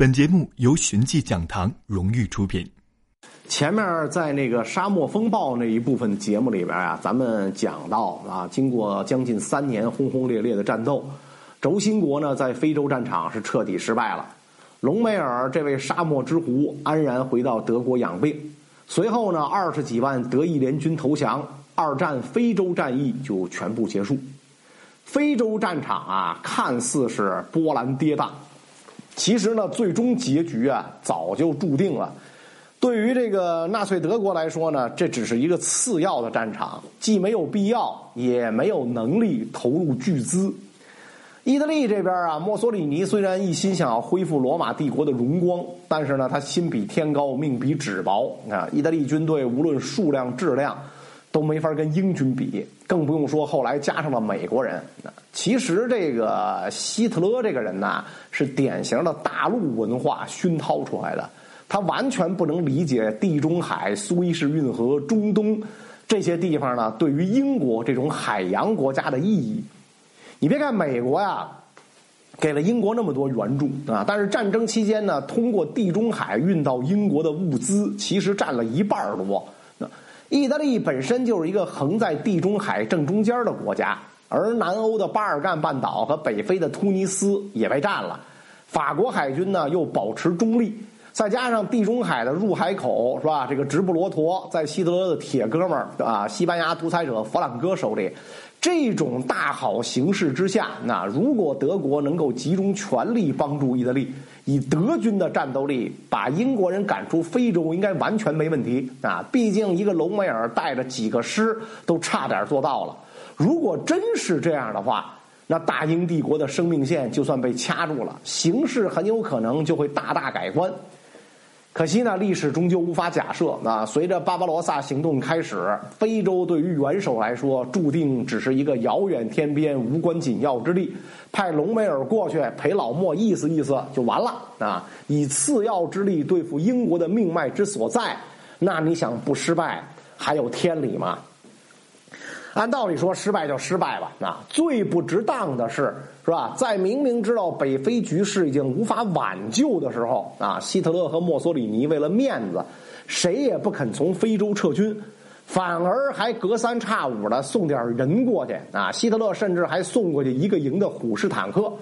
本节目由寻迹讲堂荣誉出品。前面在那个沙漠风暴那一部分节目里边啊，咱们讲到啊，经过将近三年轰轰烈烈的战斗，轴心国呢在非洲战场是彻底失败了。隆美尔这位沙漠之狐安然回到德国养病。随后呢，二十几万德意联军投降，二战非洲战役就全部结束。非洲战场啊，看似是波澜跌宕。其实呢，最终结局啊早就注定了。对于这个纳粹德国来说呢，这只是一个次要的战场，既没有必要，也没有能力投入巨资。意大利这边啊，墨索里尼虽然一心想要恢复罗马帝国的荣光，但是呢，他心比天高，命比纸薄啊。意大利军队无论数量、质量。都没法跟英军比，更不用说后来加上了美国人。其实这个希特勒这个人呢，是典型的大陆文化熏陶出来的，他完全不能理解地中海、苏伊士运河、中东这些地方呢对于英国这种海洋国家的意义。你别看美国呀，给了英国那么多援助啊，但是战争期间呢，通过地中海运到英国的物资，其实占了一半多。意大利本身就是一个横在地中海正中间的国家，而南欧的巴尔干半岛和北非的突尼斯也被占了。法国海军呢又保持中立，再加上地中海的入海口是吧？这个直布罗陀在希特勒的铁哥们儿啊，西班牙独裁者弗朗哥手里。这种大好形势之下，那如果德国能够集中全力帮助意大利，以德军的战斗力把英国人赶出非洲，应该完全没问题啊！毕竟一个隆美尔带着几个师都差点做到了。如果真是这样的话，那大英帝国的生命线就算被掐住了，形势很有可能就会大大改观。可惜呢，历史终究无法假设啊！随着巴巴罗萨行动开始，非洲对于元首来说，注定只是一个遥远天边、无关紧要之地。派隆美尔过去陪老莫意思意思就完了啊！以次要之力对付英国的命脉之所在，那你想不失败还有天理吗？按道理说，失败就失败吧。啊，最不值当的是，是吧？在明明知道北非局势已经无法挽救的时候，啊，希特勒和墨索里尼为了面子，谁也不肯从非洲撤军，反而还隔三差五的送点人过去。啊，希特勒甚至还送过去一个营的虎式坦克。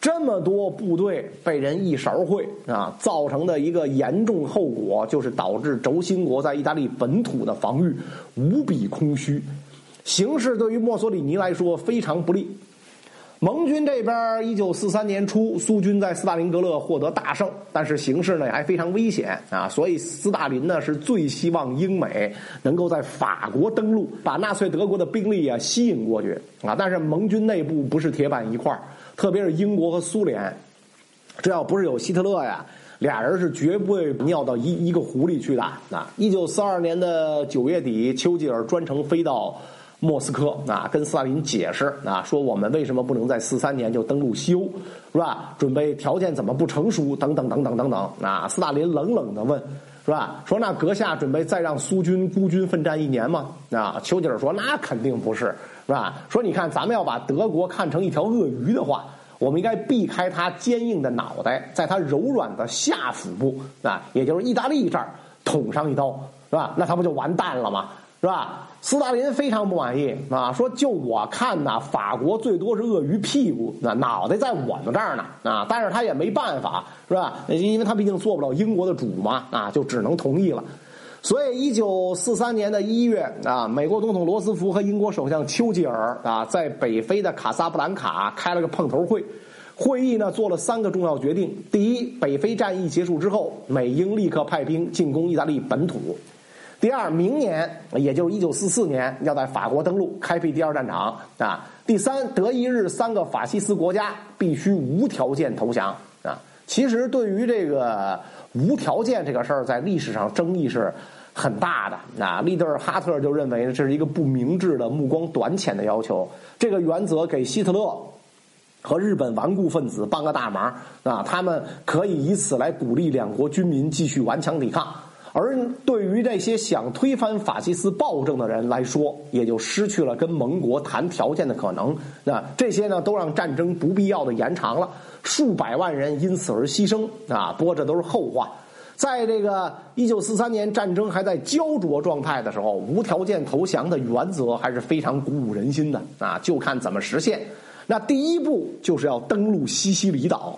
这么多部队被人一勺烩啊，造成的一个严重后果就是导致轴心国在意大利本土的防御无比空虚。形势对于墨索里尼来说非常不利。盟军这边，一九四三年初，苏军在斯大林格勒获得大胜，但是形势呢还非常危险啊，所以斯大林呢是最希望英美能够在法国登陆，把纳粹德国的兵力啊吸引过去啊。但是盟军内部不是铁板一块特别是英国和苏联，这要不是有希特勒呀，俩人是绝不会尿到一一个湖里去的啊。一九四二年的九月底，丘吉尔专程飞到。莫斯科啊，跟斯大林解释啊，说我们为什么不能在四三年就登陆西欧，是吧？准备条件怎么不成熟？等等等等等等啊！斯大林冷冷的问，是吧？说那阁下准备再让苏军孤军奋战一年吗？啊，丘吉尔说那肯定不是，是吧？说你看，咱们要把德国看成一条鳄鱼的话，我们应该避开它坚硬的脑袋，在它柔软的下腹部啊，也就是意大利这儿捅上一刀，是吧？那它不就完蛋了吗？是吧？斯大林非常不满意啊，说就我看呐，法国最多是鳄鱼屁股，那脑袋在我们这儿呢啊，但是他也没办法，是吧？因为他毕竟做不了英国的主嘛啊，就只能同意了。所以，一九四三年的一月啊，美国总统罗斯福和英国首相丘吉尔啊，在北非的卡萨布兰卡开了个碰头会，会议呢做了三个重要决定：第一，北非战役结束之后，美英立刻派兵进攻意大利本土。第二，明年也就是一九四四年，要在法国登陆，开辟第二战场啊。第三，德意日三个法西斯国家必须无条件投降啊。其实，对于这个无条件这个事儿，在历史上争议是很大的啊。利德尔哈特就认为这是一个不明智的、目光短浅的要求。这个原则给希特勒和日本顽固分子帮个大忙啊，他们可以以此来鼓励两国军民继续顽强抵抗。而对于这些想推翻法西斯暴政的人来说，也就失去了跟盟国谈条件的可能。那这些呢，都让战争不必要的延长了，数百万人因此而牺牲啊！不过这都是后话。在这个一九四三年战争还在焦灼状态的时候，无条件投降的原则还是非常鼓舞人心的啊！就看怎么实现。那第一步就是要登陆西西里岛。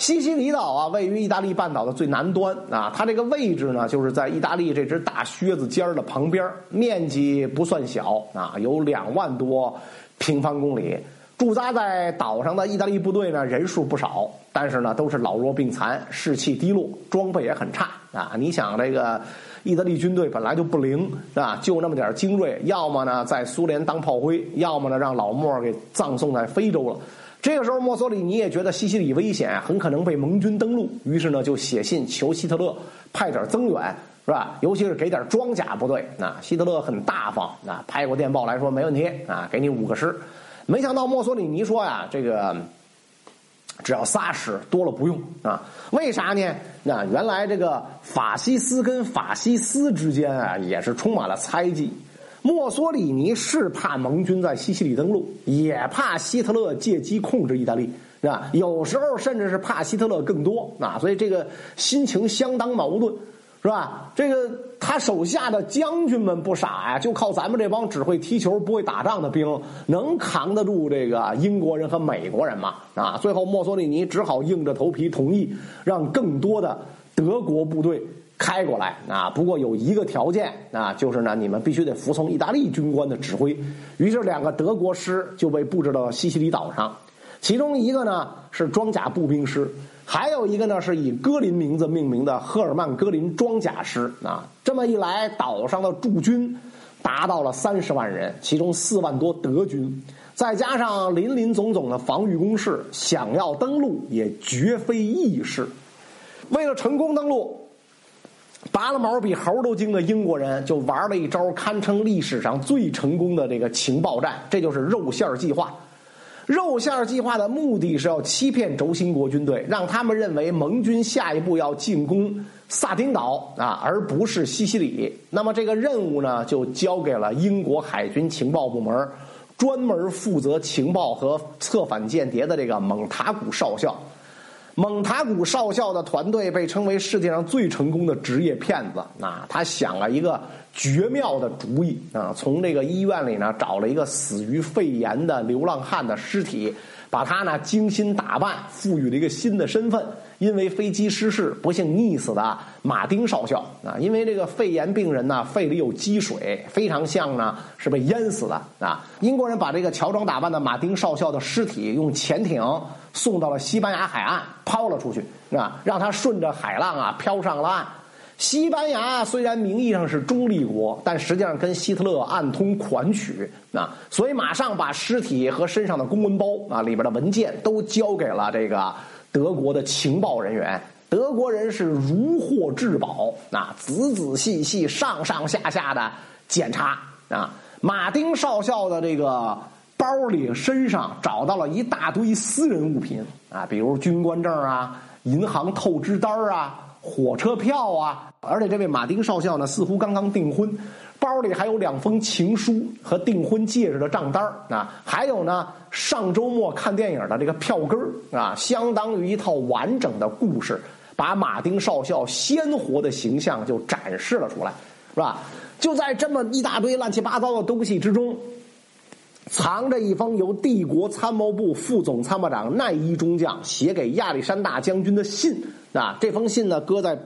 西西里岛啊，位于意大利半岛的最南端啊，它这个位置呢，就是在意大利这只大靴子尖儿的旁边，面积不算小啊，有两万多平方公里。驻扎在岛上的意大利部队呢，人数不少，但是呢，都是老弱病残，士气低落，装备也很差啊。你想，这个意大利军队本来就不灵啊，就那么点精锐，要么呢在苏联当炮灰，要么呢让老莫给葬送在非洲了。这个时候，墨索里尼也觉得西西里危险，很可能被盟军登陆，于是呢就写信求希特勒派点增援，是吧？尤其是给点装甲部队。那希特勒很大方，啊，拍过电报来说没问题啊，给你五个师。没想到墨索里尼说呀，这个只要仨师，多了不用啊？为啥呢？那原来这个法西斯跟法西斯之间啊，也是充满了猜忌。墨索里尼是怕盟军在西西里登陆，也怕希特勒借机控制意大利，是吧？有时候甚至是怕希特勒更多啊，所以这个心情相当矛盾，是吧？这个他手下的将军们不傻呀，就靠咱们这帮只会踢球不会打仗的兵，能扛得住这个英国人和美国人吗？啊！最后墨索里尼只好硬着头皮同意，让更多的德国部队。开过来啊！不过有一个条件啊，就是呢，你们必须得服从意大利军官的指挥。于是，两个德国师就被布置到西西里岛上，其中一个呢是装甲步兵师，还有一个呢是以戈林名字命名的赫尔曼戈林装甲师啊。这么一来，岛上的驻军达到了三十万人，其中四万多德军，再加上林林总总的防御工事，想要登陆也绝非易事。为了成功登陆。拔了毛比猴都精的英国人就玩了一招堪称历史上最成功的这个情报战，这就是肉馅计划。肉馅计划的目的是要欺骗轴心国军队，让他们认为盟军下一步要进攻萨丁岛啊，而不是西西里。那么这个任务呢，就交给了英国海军情报部门，专门负责情报和策反间谍的这个蒙塔古少校。蒙塔古少校的团队被称为世界上最成功的职业骗子啊！他想了一个绝妙的主意啊，从这个医院里呢找了一个死于肺炎的流浪汉的尸体，把他呢精心打扮，赋予了一个新的身份。因为飞机失事不幸溺死的马丁少校啊，因为这个肺炎病人呢肺里有积水，非常像呢是被淹死的啊。英国人把这个乔装打扮的马丁少校的尸体用潜艇送到了西班牙海岸，抛了出去啊，让他顺着海浪啊飘上了岸。西班牙虽然名义上是中立国，但实际上跟希特勒暗通款曲啊，所以马上把尸体和身上的公文包啊里边的文件都交给了这个。德国的情报人员，德国人是如获至宝啊，仔仔细细、上上下下的检查啊。马丁少校的这个包里、身上找到了一大堆私人物品啊，比如军官证啊、银行透支单啊、火车票啊。而且这位马丁少校呢，似乎刚刚订婚。包里还有两封情书和订婚戒指的账单啊，还有呢，上周末看电影的这个票根啊，相当于一套完整的故事，把马丁少校鲜活的形象就展示了出来，是吧？就在这么一大堆乱七八糟的东西之中，藏着一封由帝国参谋部副总参谋长奈伊中将写给亚历山大将军的信啊，这封信呢，搁在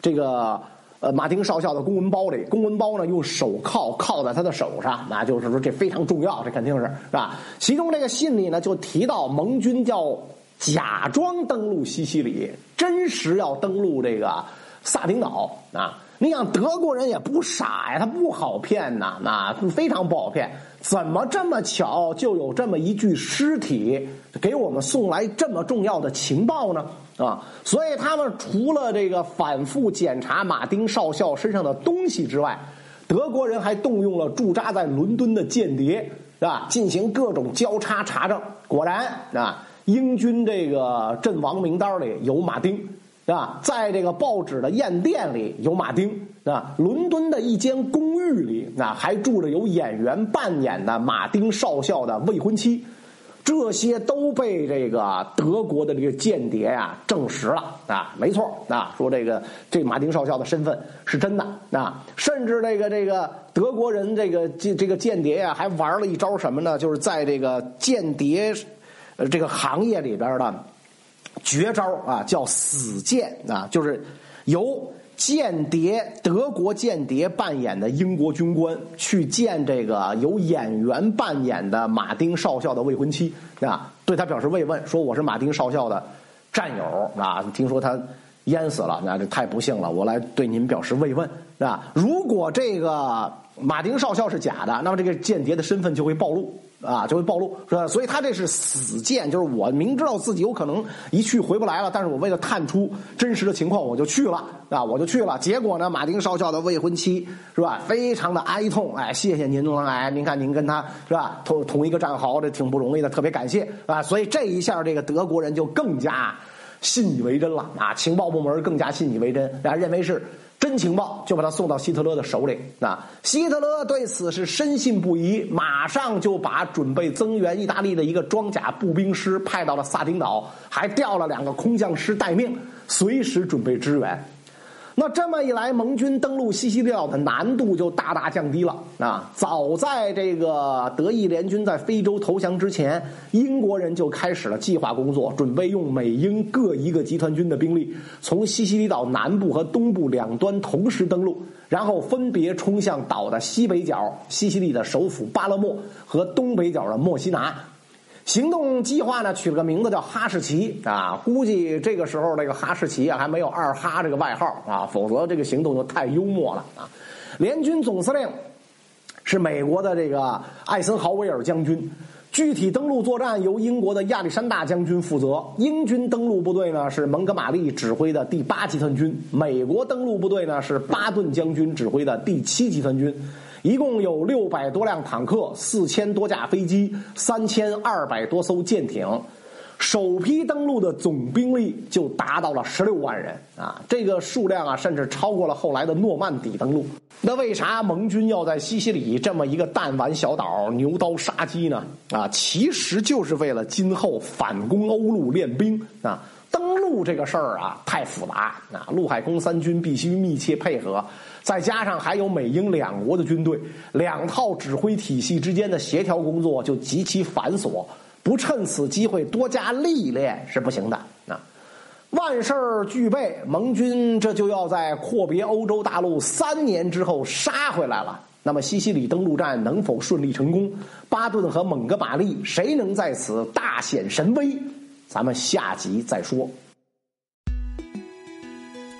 这个。呃，马丁少校的公文包里，公文包呢用手铐铐在他的手上，那就是说这非常重要，这肯定是是吧？其中这个信里呢就提到盟军叫假装登陆西西里，真实要登陆这个萨丁岛啊。你想德国人也不傻呀，他不好骗呐，那非常不好骗。怎么这么巧就有这么一具尸体给我们送来这么重要的情报呢？啊，所以他们除了这个反复检查马丁少校身上的东西之外，德国人还动用了驻扎在伦敦的间谍，是吧？进行各种交叉查证。果然啊，英军这个阵亡名单里有马丁。啊？在这个报纸的宴店里有马丁，啊，伦敦的一间公寓里，那还住着有演员扮演的马丁少校的未婚妻。这些都被这个德国的这个间谍呀证实了啊，没错啊，说这个这马丁少校的身份是真的啊，甚至这个这个德国人这个这这个间谍呀还玩了一招什么呢？就是在这个间谍呃这个行业里边的绝招啊，叫死间啊，就是由。间谍，德国间谍扮演的英国军官去见这个由演员扮演的马丁少校的未婚妻啊，对他表示慰问，说我是马丁少校的战友啊，听说他淹死了，那这太不幸了，我来对您表示慰问，啊？如果这个马丁少校是假的，那么这个间谍的身份就会暴露。啊，就会暴露，是吧？所以他这是死谏，就是我明知道自己有可能一去回不来了，但是我为了探出真实的情况，我就去了，啊，我就去了。结果呢，马丁少校的未婚妻是吧，非常的哀痛，哎，谢谢您，哎，您看您跟他是吧，同同一个战壕，这挺不容易的，特别感谢啊。所以这一下，这个德国人就更加信以为真了啊，情报部门更加信以为真，啊，认为是。真情报就把他送到希特勒的手里那！希特勒对此是深信不疑，马上就把准备增援意大利的一个装甲步兵师派到了萨丁岛，还调了两个空降师待命，随时准备支援。那这么一来，盟军登陆西西里岛的难度就大大降低了啊！早在这个德意联军在非洲投降之前，英国人就开始了计划工作，准备用美英各一个集团军的兵力，从西西里岛南部和东部两端同时登陆，然后分别冲向岛的西北角——西西里的首府巴勒莫和东北角的墨西拿。行动计划呢，取了个名字叫哈士奇啊，估计这个时候这个哈士奇啊还没有二哈这个外号啊，否则这个行动就太幽默了啊。联军总司令是美国的这个艾森豪威尔将军，具体登陆作战由英国的亚历山大将军负责。英军登陆部队呢是蒙哥马利指挥的第八集团军，美国登陆部队呢是巴顿将军指挥的第七集团军。一共有六百多辆坦克、四千多架飞机、三千二百多艘舰艇，首批登陆的总兵力就达到了十六万人啊！这个数量啊，甚至超过了后来的诺曼底登陆。那为啥盟军要在西西里这么一个弹丸小岛牛刀杀鸡呢？啊，其实就是为了今后反攻欧陆练兵啊！登陆这个事儿啊，太复杂啊！陆海空三军必须密切配合。再加上还有美英两国的军队，两套指挥体系之间的协调工作就极其繁琐，不趁此机会多加历练是不行的。啊，万事俱备，盟军这就要在阔别欧洲大陆三年之后杀回来了。那么西西里登陆战能否顺利成功？巴顿和蒙哥马利谁能在此大显神威？咱们下集再说。